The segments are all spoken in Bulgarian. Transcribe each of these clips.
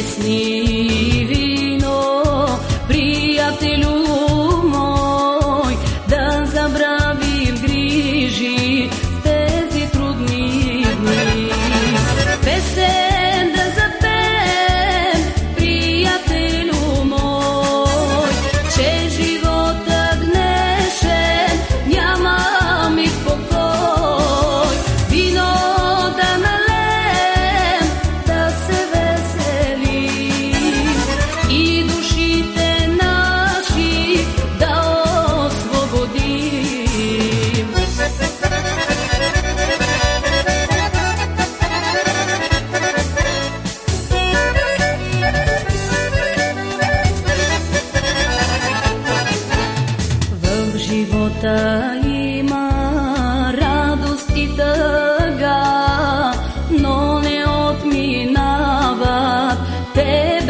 It's leaving.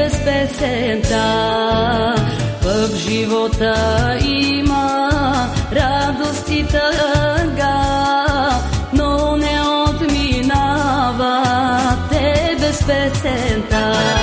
Без песента. В живота има радост и тъга, но не отминават те без песента.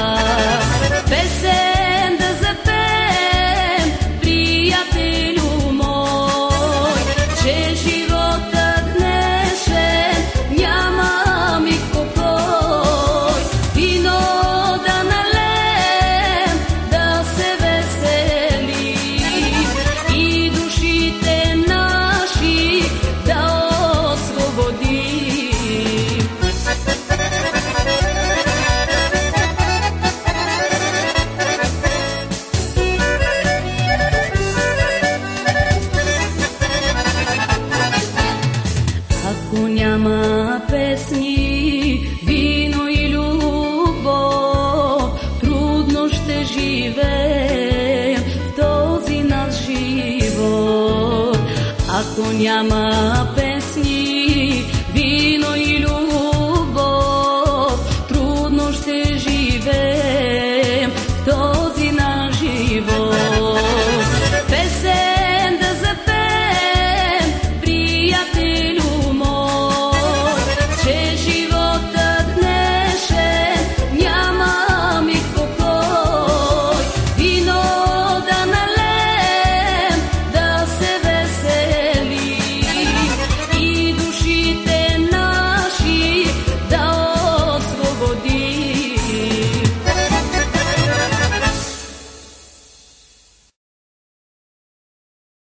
живеем в този наш живот. Ако няма песни, вино и любов,